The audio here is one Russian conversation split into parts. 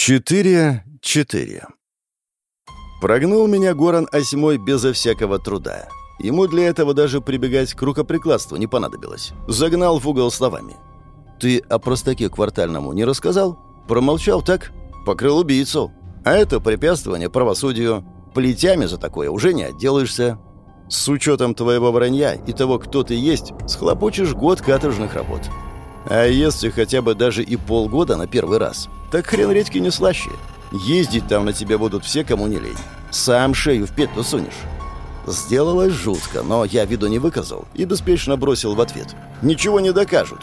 Четыре-четыре. Прогнул меня Горан Осьмой безо всякого труда. Ему для этого даже прибегать к рукоприкладству не понадобилось. Загнал в угол словами. «Ты о простаке квартальному не рассказал? Промолчал, так? Покрыл убийцу. А это препятствование правосудию. Плетями за такое уже не отделаешься. С учетом твоего вранья и того, кто ты есть, схлопочешь год каторжных работ. А если хотя бы даже и полгода на первый раз, так хрен редьки не слаще. Ездить там на тебя будут все, кому не лень. Сам шею в петлю сунешь. Сделалось жутко, но я виду не выказал и беспечно бросил в ответ. «Ничего не докажут».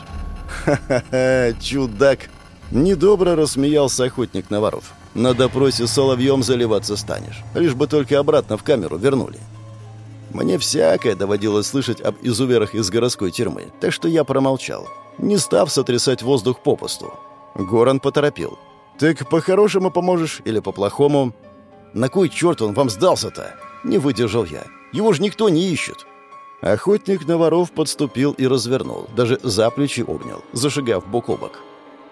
«Ха-ха-ха, чудак!» Недобро рассмеялся охотник на воров. «На допросе соловьем заливаться станешь, лишь бы только обратно в камеру вернули». Мне всякое доводилось слышать об изуверах из городской тюрьмы, так что я промолчал не став сотрясать воздух попусту. Горан поторопил. «Так по-хорошему поможешь или по-плохому?» «На кой черт он вам сдался-то?» Не выдержал я. «Его же никто не ищет». Охотник на воров подступил и развернул, даже за плечи обнял, зашагав бок о бок.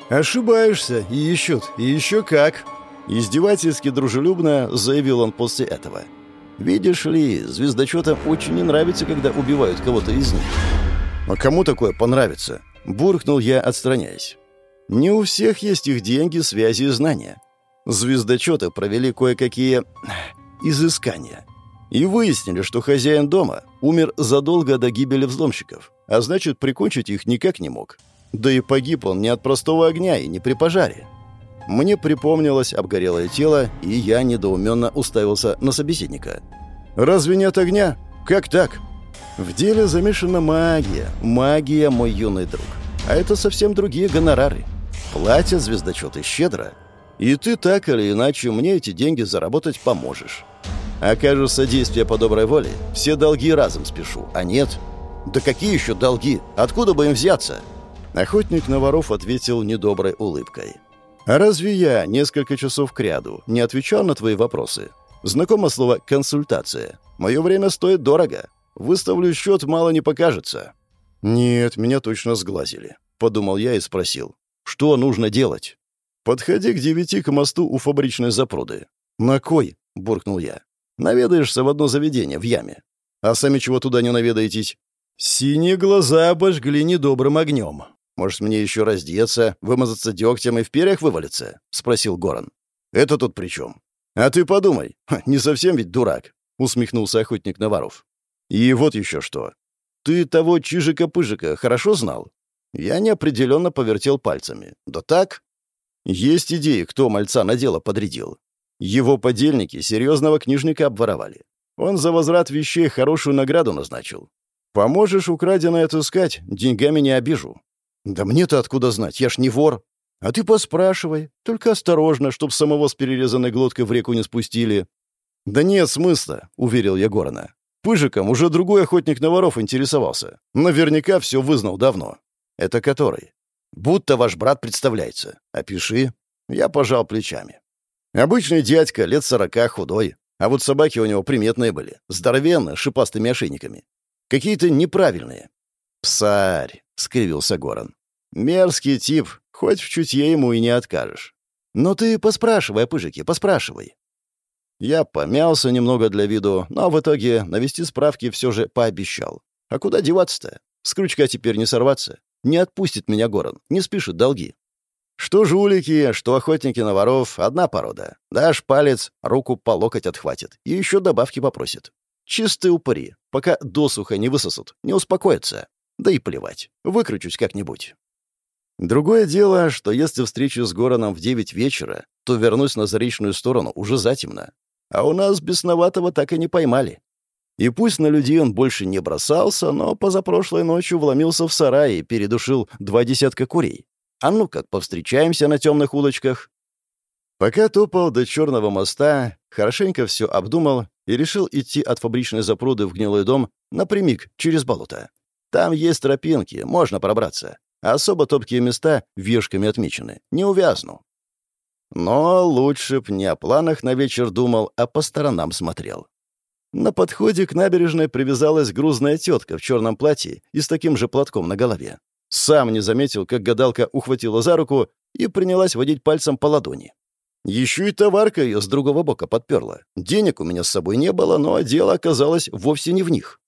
«Ошибаешься, и ищут, и еще как!» Издевательски дружелюбно заявил он после этого. «Видишь ли, звездочетам очень не нравится, когда убивают кого-то из них». «А кому такое понравится?» Буркнул я, отстраняясь. Не у всех есть их деньги, связи и знания. Звездочеты провели кое-какие изыскания. И выяснили, что хозяин дома умер задолго до гибели взломщиков, а значит, прикончить их никак не мог. Да и погиб он не от простого огня и не при пожаре. Мне припомнилось обгорелое тело, и я недоуменно уставился на собеседника. «Разве нет огня? Как так?» В деле замешана магия. Магия, мой юный друг. А это совсем другие гонорары. Платят звездочеты щедро. И ты так или иначе мне эти деньги заработать поможешь. Окажу содействие по доброй воле, все долги разом спешу. А нет? Да какие еще долги? Откуда бы им взяться? Охотник на воров ответил недоброй улыбкой. «А разве я несколько часов кряду не отвечал на твои вопросы? Знакомо слово «консультация». Мое время стоит дорого. Выставлю счет, мало не покажется». «Нет, меня точно сглазили», — подумал я и спросил. «Что нужно делать?» «Подходи к девяти к мосту у фабричной запруды». «На кой?» — буркнул я. «Наведаешься в одно заведение, в яме. А сами чего туда не наведаетесь?» «Синие глаза обожгли недобрым огнем. Может, мне еще раздеться, вымазаться дегтем и в перьях вывалиться?» — спросил Горан. «Это тут при чем?» «А ты подумай, не совсем ведь дурак», — усмехнулся охотник Наваров. И вот еще что. Ты того Чижика-Пыжика хорошо знал? Я неопределенно повертел пальцами. Да так? Есть идеи, кто мальца на дело подрядил. Его подельники серьезного книжника обворовали. Он за возврат вещей хорошую награду назначил. Поможешь украденное отыскать, деньгами не обижу. Да мне-то откуда знать, я ж не вор. А ты поспрашивай, только осторожно, чтоб самого с перерезанной глоткой в реку не спустили. Да нет смысла, уверил я Горана. Пыжиком уже другой охотник на воров интересовался. Наверняка все вызнал давно. Это который? Будто ваш брат представляется. Опиши. Я пожал плечами. Обычный дядька, лет сорока, худой. А вот собаки у него приметные были. Здоровенные, шипастыми ошейниками. Какие-то неправильные. «Псарь», — скривился Горан. «Мерзкий тип, хоть в чутье ему и не откажешь. Но ты поспрашивай о пыжике, поспрашивай. Я помялся немного для виду, но в итоге навести справки все же пообещал. А куда деваться-то? С крючка теперь не сорваться. Не отпустит меня Горан, не спишет долги. Что жулики, что охотники на воров — одна порода. Дашь палец, руку по локоть отхватит. И еще добавки попросит. Чистые упыри. Пока досуха не высосут, не успокоятся. Да и плевать. Выкручусь как-нибудь. Другое дело, что если встречу с Гораном в девять вечера, то вернусь на заречную сторону уже затемно. А у нас бесноватого так и не поймали. И пусть на людей он больше не бросался, но позапрошлой ночью вломился в сарай и передушил два десятка курей. А ну как, повстречаемся на темных улочках. Пока топал до Черного моста, хорошенько все обдумал и решил идти от фабричной запруды в гнилой дом напрямик через болото. Там есть тропинки, можно пробраться. Особо топкие места вешками отмечены. Не увязну. Но лучше б не о планах на вечер думал, а по сторонам смотрел. На подходе к набережной привязалась грузная тетка в черном платье и с таким же платком на голове. Сам не заметил, как гадалка ухватила за руку и принялась водить пальцем по ладони. Еще и товарка ее с другого бока подперла. Денег у меня с собой не было, но дело оказалось вовсе не в них.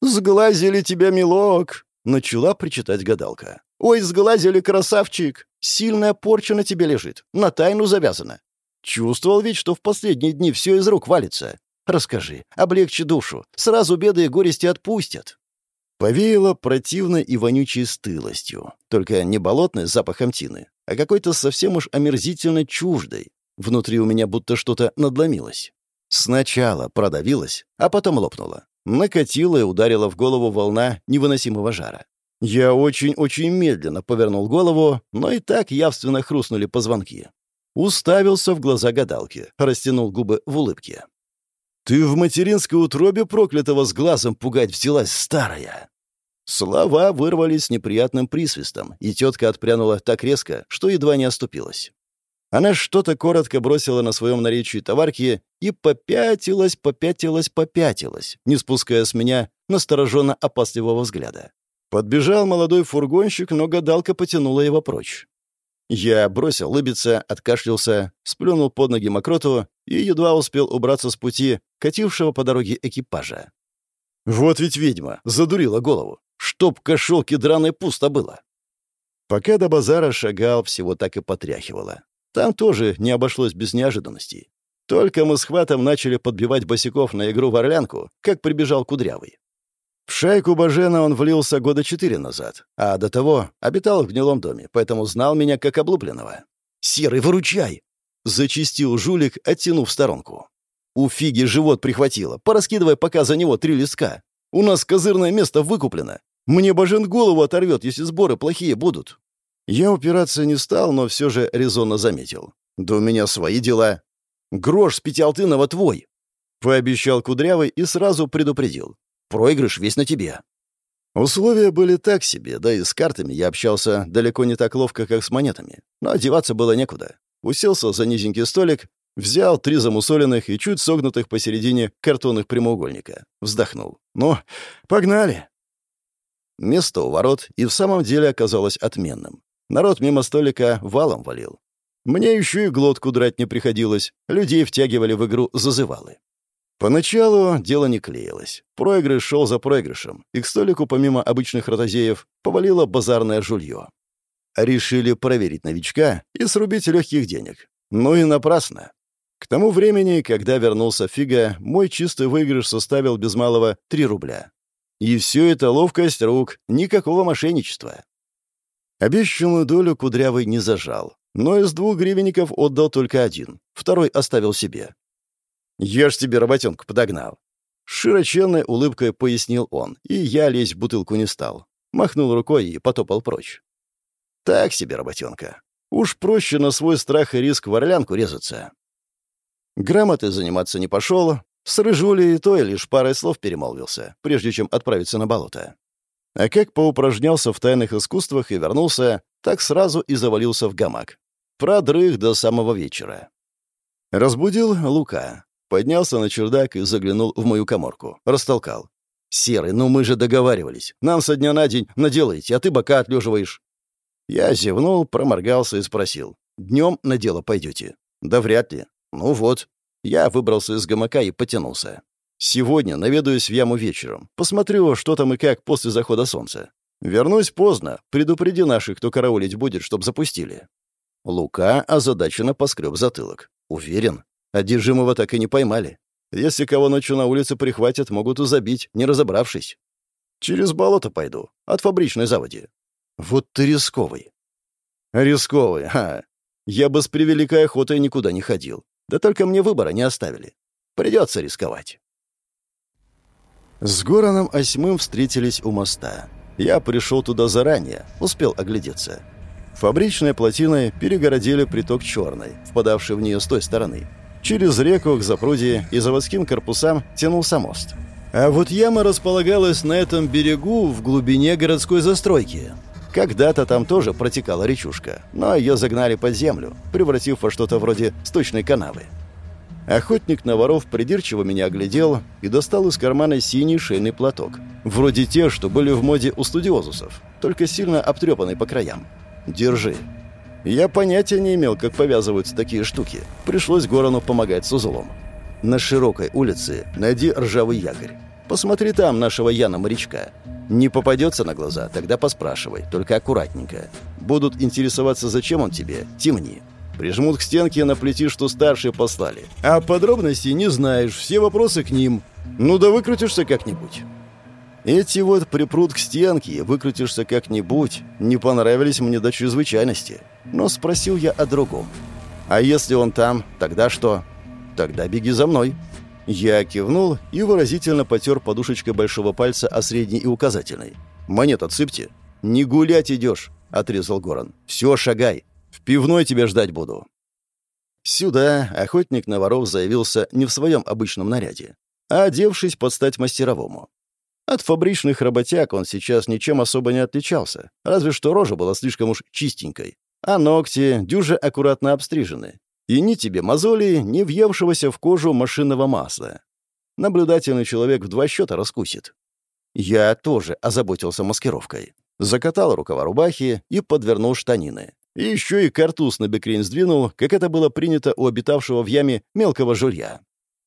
«Сглазили тебя, милок!» — начала причитать гадалка. «Ой, сглазили, красавчик! Сильная порча на тебе лежит, на тайну завязана. Чувствовал ведь, что в последние дни все из рук валится. Расскажи, облегчи душу, сразу беды и горести отпустят». Повеяло противной и вонючей стылостью, только не болотной с запахом тины, а какой-то совсем уж омерзительно чуждой. Внутри у меня будто что-то надломилось. Сначала продавилось, а потом лопнуло. Накатила и ударила в голову волна невыносимого жара. Я очень-очень медленно повернул голову, но и так явственно хрустнули позвонки. Уставился в глаза гадалки, растянул губы в улыбке. «Ты в материнской утробе проклятого с глазом пугать взялась, старая!» Слова вырвались с неприятным присвистом, и тетка отпрянула так резко, что едва не оступилась. Она что-то коротко бросила на своем наречии товарки и попятилась, попятилась, попятилась, не спуская с меня настороженно опасливого взгляда. Подбежал молодой фургонщик, но гадалка потянула его прочь. Я бросил лыбиться, откашлялся, сплюнул под ноги мокроту и едва успел убраться с пути катившего по дороге экипажа. Вот ведь ведьма, задурила голову. Чтоб кошелки драной пусто было. Пока до базара шагал, всего так и потряхивало. Там тоже не обошлось без неожиданностей. Только мы с хватом начали подбивать босиков на игру в орлянку, как прибежал Кудрявый. В шайку Бажена он влился года четыре назад, а до того обитал в гнилом доме, поэтому знал меня как облупленного. «Серый, выручай!» — зачистил жулик, оттянув сторонку. «У фиги живот прихватило. Пораскидывай пока за него три листка. У нас козырное место выкуплено. Мне Бажен голову оторвет, если сборы плохие будут». Я упираться не стал, но все же резонно заметил. «Да у меня свои дела. Грош с пятиалтынова твой!» Пообещал Кудрявый и сразу предупредил. Проигрыш весь на тебе». Условия были так себе, да и с картами я общался далеко не так ловко, как с монетами. Но одеваться было некуда. Уселся за низенький столик, взял три замусоленных и чуть согнутых посередине картонных прямоугольника. Вздохнул. «Ну, погнали!» Место у ворот и в самом деле оказалось отменным. Народ мимо столика валом валил. Мне еще и глотку драть не приходилось. Людей втягивали в игру зазывалы. Поначалу дело не клеилось. Проигрыш шел за проигрышем, и к столику, помимо обычных ротозеев, повалило базарное жулье. Решили проверить новичка и срубить легких денег. Ну и напрасно. К тому времени, когда вернулся Фига, мой чистый выигрыш составил без малого 3 рубля. И все это ловкость рук, никакого мошенничества. Обещанную долю Кудрявый не зажал, но из двух гривенников отдал только один, второй оставил себе. Я ж тебе работенку подогнал». Широченной улыбкой пояснил он, и я лезть в бутылку не стал. Махнул рукой и потопал прочь. «Так себе работенка. Уж проще на свой страх и риск в орлянку резаться». Грамотой заниматься не пошел, с рыжулей и той лишь парой слов перемолвился, прежде чем отправиться на болото. А как поупражнялся в тайных искусствах и вернулся, так сразу и завалился в гамак. Продрых до самого вечера. Разбудил Лука. Поднялся на чердак и заглянул в мою коморку. Растолкал. «Серый, ну мы же договаривались. Нам со дня на день наделаете, а ты бока отлеживаешь». Я зевнул, проморгался и спросил. «Днем на дело пойдете?» «Да вряд ли». «Ну вот». Я выбрался из гамака и потянулся. «Сегодня наведаюсь в яму вечером. Посмотрю, что там и как после захода солнца. Вернусь поздно. Предупреди наших, кто караулить будет, чтоб запустили». Лука озадаченно поскреб затылок. «Уверен?» Одержимого так и не поймали. Если кого ночью на улице прихватят, могут и забить, не разобравшись. Через болото пойду, от фабричной заводи. Вот ты рисковый. Рисковый, ха. Я бы с превеликой охотой никуда не ходил. Да только мне выбора не оставили. Придется рисковать. С Гораном Осьмым встретились у моста. Я пришел туда заранее, успел оглядеться. Фабричной плотиной перегородили приток Черной, впадавший в нее с той стороны. Через реку к запруде и заводским корпусам тянулся мост. А вот яма располагалась на этом берегу в глубине городской застройки. Когда-то там тоже протекала речушка, но ее загнали под землю, превратив во что-то вроде сточной канавы. Охотник на воров придирчиво меня оглядел и достал из кармана синий шейный платок. Вроде тех, что были в моде у студиозусов, только сильно обтрепанный по краям. «Держи». Я понятия не имел, как повязываются такие штуки. Пришлось Горану помогать с узлом. На широкой улице найди ржавый якорь. Посмотри там нашего Яна-морячка. Не попадется на глаза, тогда поспрашивай, только аккуратненько. Будут интересоваться, зачем он тебе, темни. Прижмут к стенке, наплети, что старшие послали. А подробностей не знаешь, все вопросы к ним. Ну да выкрутишься как-нибудь. Эти вот припрут к стенке, выкрутишься как-нибудь, не понравились мне до чрезвычайности. Но спросил я о другом. А если он там, тогда что? Тогда беги за мной. Я кивнул и выразительно потер подушечкой большого пальца о средний и указательный. «Монет отсыпьте». «Не гулять идешь», — отрезал Горан. «Все, шагай. В пивной тебя ждать буду». Сюда охотник на воров заявился не в своем обычном наряде, а одевшись под стать мастеровому. От фабричных работяг он сейчас ничем особо не отличался, разве что рожа была слишком уж чистенькой, а ногти дюже аккуратно обстрижены. И ни тебе мозоли, ни въевшегося в кожу машинного масла. Наблюдательный человек в два счета раскусит. Я тоже озаботился маскировкой. Закатал рукава рубахи и подвернул штанины. И еще и картуз на бекрень сдвинул, как это было принято у обитавшего в яме мелкого жулья.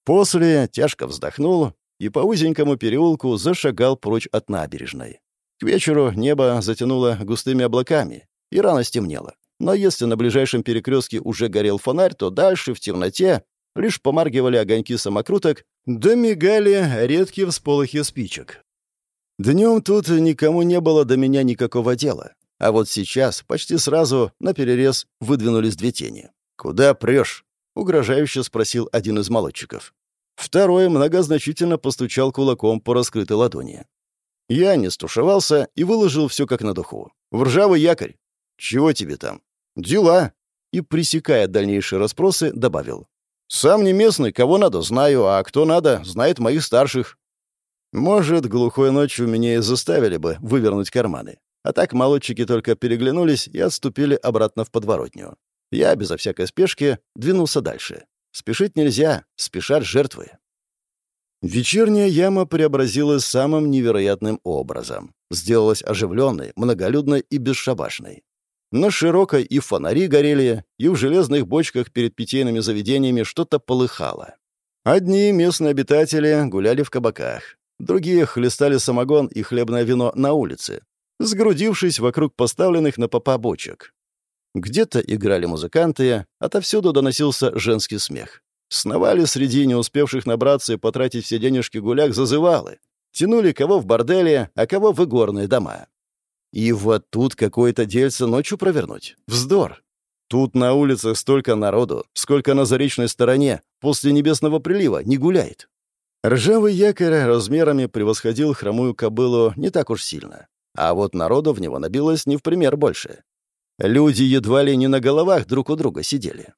После тяжко вздохнул и по узенькому переулку зашагал прочь от набережной. К вечеру небо затянуло густыми облаками, и рано стемнело. Но если на ближайшем перекрестке уже горел фонарь, то дальше, в темноте, лишь помаргивали огоньки самокруток, да мигали редкие всполохи спичек. Днем тут никому не было до меня никакого дела. А вот сейчас, почти сразу, на перерез выдвинулись две тени. «Куда прешь?» — угрожающе спросил один из молодчиков. Второй многозначительно постучал кулаком по раскрытой ладони. Я не стушевался и выложил все как на духу. «В ржавый якорь!» «Чего тебе там?» «Дела!» И, пресекая дальнейшие расспросы, добавил. «Сам не местный, кого надо, знаю, а кто надо, знает моих старших». Может, глухой ночью меня и заставили бы вывернуть карманы. А так молодчики только переглянулись и отступили обратно в подворотню. Я, безо всякой спешки, двинулся дальше. Спешить нельзя, спешат жертвы. Вечерняя яма преобразилась самым невероятным образом. Сделалась оживленной, многолюдной и бесшабашной. На широкой и фонари горели, и в железных бочках перед питейными заведениями что-то полыхало. Одни местные обитатели гуляли в кабаках, другие хлестали самогон и хлебное вино на улице, сгрудившись вокруг поставленных на попа бочек. Где-то играли музыканты, отовсюду доносился женский смех. Сновали среди не успевших набраться и потратить все денежки гуляк зазывалы. Тянули кого в борделе, а кого в игорные дома. И вот тут какое-то дельце ночью провернуть. Вздор. Тут на улицах столько народу, сколько на заречной стороне, после небесного прилива, не гуляет. Ржавый якорь размерами превосходил хромую кобылу не так уж сильно. А вот народу в него набилось не в пример больше. Люди едва ли не на головах друг у друга сидели.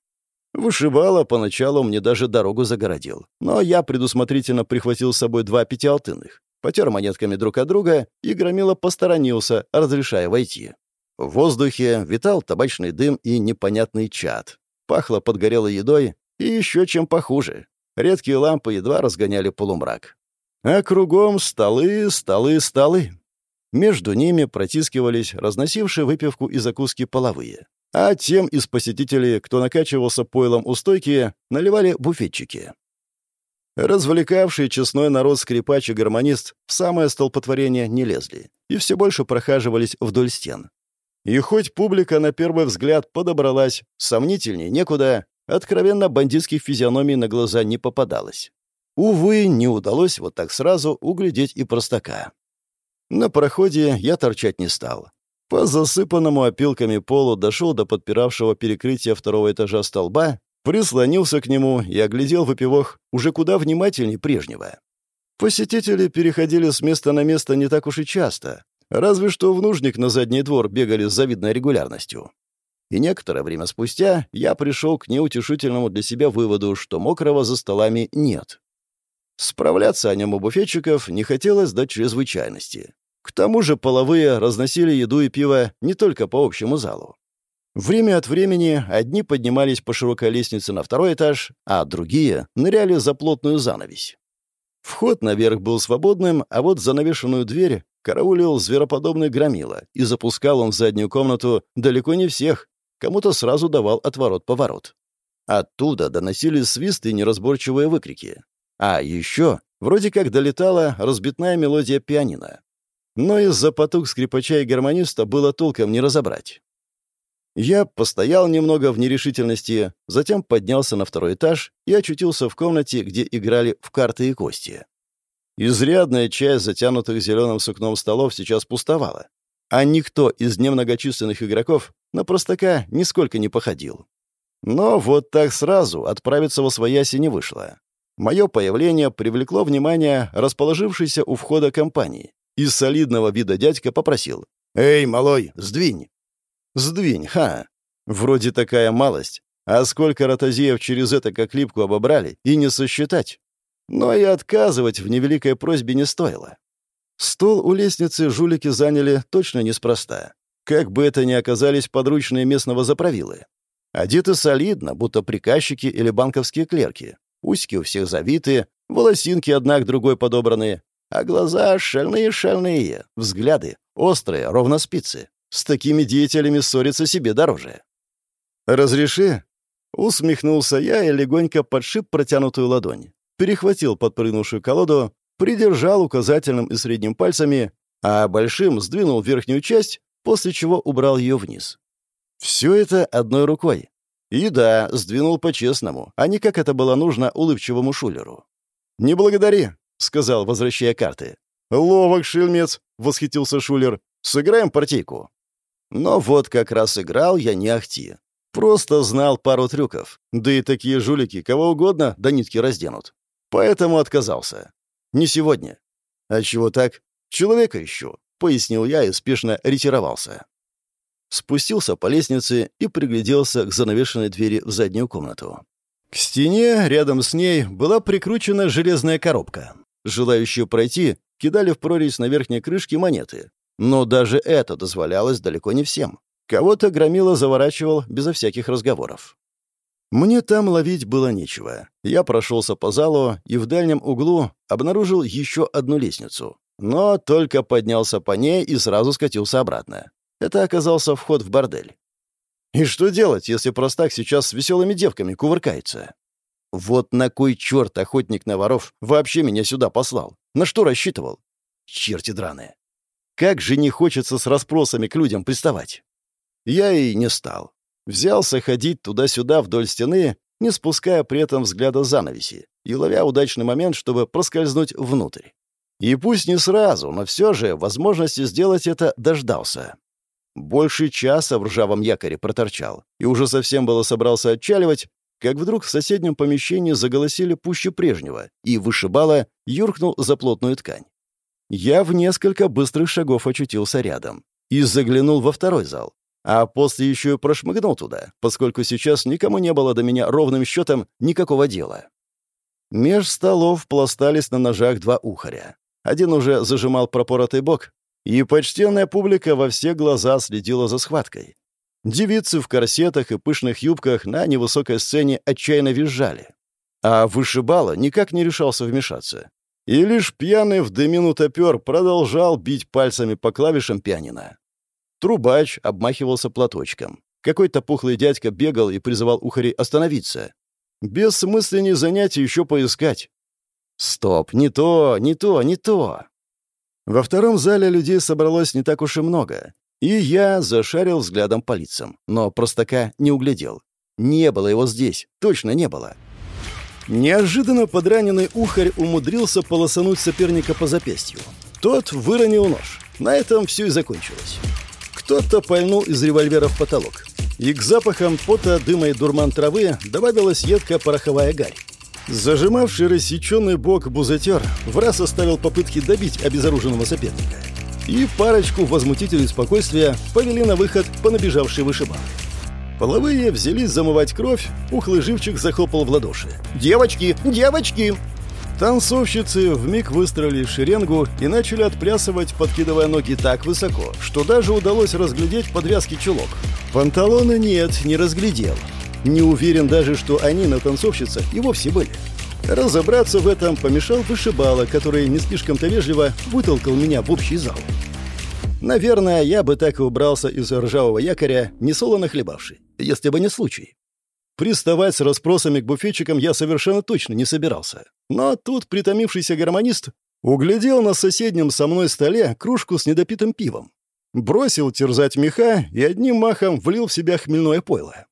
Вышибало поначалу мне даже дорогу загородил, но я предусмотрительно прихватил с собой два пятиалтынных потер монетками друг от друга и громило посторонился, разрешая войти. В воздухе витал табачный дым и непонятный чад. Пахло подгорелой едой и еще чем похуже. Редкие лампы едва разгоняли полумрак. А кругом столы, столы, столы. Между ними протискивались разносившие выпивку и закуски половые. А тем из посетителей, кто накачивался пойлом у стойки, наливали буфетчики. Развлекавший честной народ скрипач и гармонист в самое столпотворение не лезли и все больше прохаживались вдоль стен. И хоть публика на первый взгляд подобралась, сомнительнее некуда, откровенно бандитских физиономий на глаза не попадалось. Увы, не удалось вот так сразу углядеть и простака. На проходе я торчать не стал. По засыпанному опилками полу дошел до подпиравшего перекрытия второго этажа столба прислонился к нему и оглядел выпивох уже куда внимательнее прежнего. Посетители переходили с места на место не так уж и часто, разве что в нужник на задний двор бегали с завидной регулярностью. И некоторое время спустя я пришел к неутешительному для себя выводу, что мокрого за столами нет. Справляться о нем у буфетчиков не хотелось до чрезвычайности. К тому же половые разносили еду и пиво не только по общему залу. Время от времени одни поднимались по широкой лестнице на второй этаж, а другие ныряли за плотную занавесь. Вход наверх был свободным, а вот занавешенную дверь караулил звероподобный громила, и запускал он в заднюю комнату далеко не всех, кому-то сразу давал отворот-поворот. Оттуда доносились свисты и неразборчивые выкрики. А еще вроде как долетала разбитная мелодия пианино. Но из-за потуг скрипача и гармониста было толком не разобрать. Я постоял немного в нерешительности, затем поднялся на второй этаж и очутился в комнате, где играли в карты и кости. Изрядная часть затянутых зеленым сукном столов сейчас пустовала, а никто из немногочисленных игроков на простака нисколько не походил. Но вот так сразу отправиться во свояси не вышло. Мое появление привлекло внимание расположившейся у входа компании. Из солидного вида дядька попросил. «Эй, малой, сдвинь!» «Сдвинь, ха! Вроде такая малость. А сколько ротозеев через это как липку обобрали, и не сосчитать. Но и отказывать в невеликой просьбе не стоило. Стол у лестницы жулики заняли точно неспроста. Как бы это ни оказались подручные местного заправилы. Одеты солидно, будто приказчики или банковские клерки. Усики у всех завиты, волосинки одна к другой подобраны, а глаза шальные-шальные, взгляды острые, ровно спицы. С такими деятелями ссориться себе дороже. «Разреши?» Усмехнулся я и легонько подшип протянутую ладонь. Перехватил подпрыгнувшую колоду, придержал указательным и средним пальцами, а большим сдвинул верхнюю часть, после чего убрал ее вниз. Все это одной рукой. И да, сдвинул по-честному, а не как это было нужно улыбчивому шулеру. «Не благодари», — сказал, возвращая карты. «Ловок, шельмец», — восхитился шулер. «Сыграем партийку». Но вот как раз играл я не ахти. Просто знал пару трюков. Да и такие жулики кого угодно до нитки разденут. Поэтому отказался. Не сегодня. А чего так? Человека ищу, пояснил я и спешно ретировался спустился по лестнице и пригляделся к занавешенной двери в заднюю комнату. К стене, рядом с ней, была прикручена железная коробка. Желающие пройти кидали в прорезь на верхней крышке монеты. Но даже это дозволялось далеко не всем. Кого-то громило заворачивал безо всяких разговоров. Мне там ловить было нечего. Я прошелся по залу и в дальнем углу обнаружил еще одну лестницу. Но только поднялся по ней и сразу скатился обратно. Это оказался вход в бордель. И что делать, если простак сейчас с веселыми девками кувыркается? Вот на кой черт охотник на воров вообще меня сюда послал? На что рассчитывал? Черти драные. Как же не хочется с расспросами к людям приставать. Я и не стал. Взялся ходить туда-сюда вдоль стены, не спуская при этом взгляда занавеси и ловя удачный момент, чтобы проскользнуть внутрь. И пусть не сразу, но все же возможности сделать это дождался. Больше часа в ржавом якоре проторчал, и уже совсем было собрался отчаливать, как вдруг в соседнем помещении заголосили пуще прежнего, и вышибало юркнул за плотную ткань. Я в несколько быстрых шагов очутился рядом и заглянул во второй зал, а после еще и прошмыгнул туда, поскольку сейчас никому не было до меня ровным счетом никакого дела. Меж столов пластались на ножах два ухаря. Один уже зажимал пропоротый бок, и почтенная публика во все глаза следила за схваткой. Девицы в корсетах и пышных юбках на невысокой сцене отчаянно визжали. А вышибала никак не решался вмешаться. И лишь пьяный в дымину топер продолжал бить пальцами по клавишам пианино. Трубач обмахивался платочком. Какой-то пухлый дядька бегал и призывал ухарей остановиться. Бессмысленнее занятий еще поискать. Стоп, не то, не то, не то. Во втором зале людей собралось не так уж и много. И я зашарил взглядом по лицам, но простака не углядел. Не было его здесь, точно не было. Неожиданно подраненный ухарь умудрился полосануть соперника по запястью. Тот выронил нож. На этом все и закончилось. Кто-то пальнул из револьвера в потолок. И к запахам пота, дыма и дурман травы добавилась едкая пороховая гарь. Зажимавший рассеченный бок бузатер в раз оставил попытки добить обезоруженного соперника. И парочку возмутителей спокойствия повели на выход по набежавшей вышибал. Половые взялись замывать кровь, ухлый живчик захлопал в ладоши. «Девочки! Девочки!» Танцовщицы вмиг выстроили в шеренгу и начали отплясывать, подкидывая ноги так высоко, что даже удалось разглядеть подвязки чулок. Панталоны нет, не разглядел. Не уверен даже, что они на танцовщицах и вовсе были. Разобраться в этом помешал вышибала, который не слишком-то вежливо вытолкал меня в общий зал. Наверное, я бы так и убрался из ржавого якоря, не солоно хлебавший. если бы не случай. Приставать с расспросами к буфетчикам я совершенно точно не собирался. Но тут притомившийся гармонист углядел на соседнем со мной столе кружку с недопитым пивом. Бросил терзать меха и одним махом влил в себя хмельное пойло.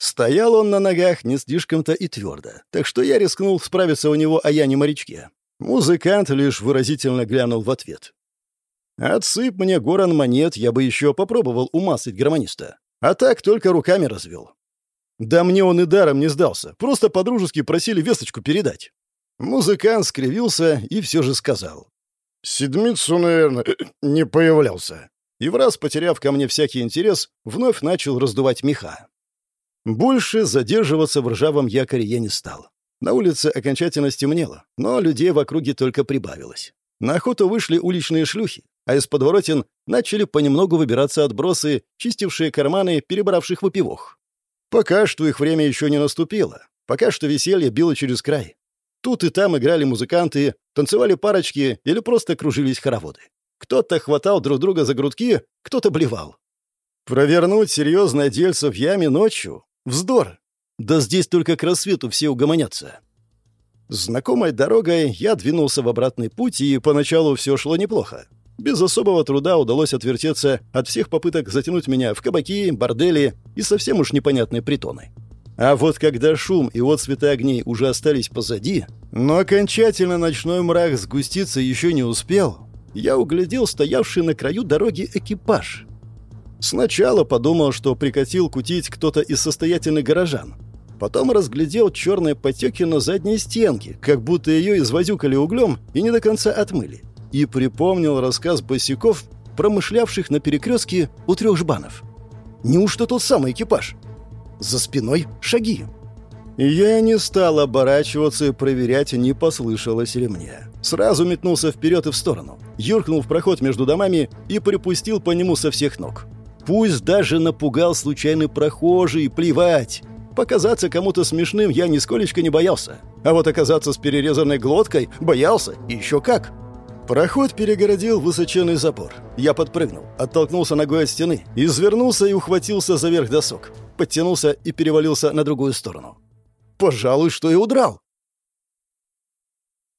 Стоял он на ногах не слишком-то и твердо, так что я рискнул справиться у него о Яне-морячке. Музыкант лишь выразительно глянул в ответ. «Отсыпь мне горан монет, я бы еще попробовал умаслить гармониста. А так только руками развел. Да мне он и даром не сдался. Просто по-дружески просили весточку передать. Музыкант скривился и все же сказал. «Седмицу, наверное, не появлялся». И в раз, потеряв ко мне всякий интерес, вновь начал раздувать меха. Больше задерживаться в ржавом якоре я не стал. На улице окончательно стемнело, но людей в округе только прибавилось. На охоту вышли уличные шлюхи, а из подворотен начали понемногу выбираться отбросы, чистившие карманы перебравших выпивох. Пока что их время еще не наступило. Пока что веселье било через край. Тут и там играли музыканты, танцевали парочки или просто кружились хороводы. Кто-то хватал друг друга за грудки, кто-то блевал. Провернуть серьезное дельце в яме ночью — вздор. Да здесь только к рассвету все угомонятся. Знакомой дорогой я двинулся в обратный путь, и поначалу все шло неплохо. Без особого труда удалось отвертеться от всех попыток затянуть меня в кабаки, бордели и совсем уж непонятные притоны. А вот когда шум и отцветы огней уже остались позади, но окончательно ночной мрак сгуститься еще не успел, я углядел стоявший на краю дороги экипаж. Сначала подумал, что прикатил кутить кто-то из состоятельных горожан. Потом разглядел черные потеки на задней стенке, как будто ее извозюкали углем и не до конца отмыли и припомнил рассказ босиков, промышлявших на перекрестке у трех жбанов. Неужто тот самый экипаж? За спиной шаги. Я не стал оборачиваться и проверять, не послышалось ли мне. Сразу метнулся вперед и в сторону, юркнул в проход между домами и припустил по нему со всех ног. Пусть даже напугал случайный прохожий, плевать. Показаться кому-то смешным я нисколечко не боялся. А вот оказаться с перерезанной глоткой боялся, и еще как. Проход перегородил высоченный забор. Я подпрыгнул, оттолкнулся ногой от стены, извернулся и ухватился за верх досок. Подтянулся и перевалился на другую сторону. Пожалуй, что и удрал.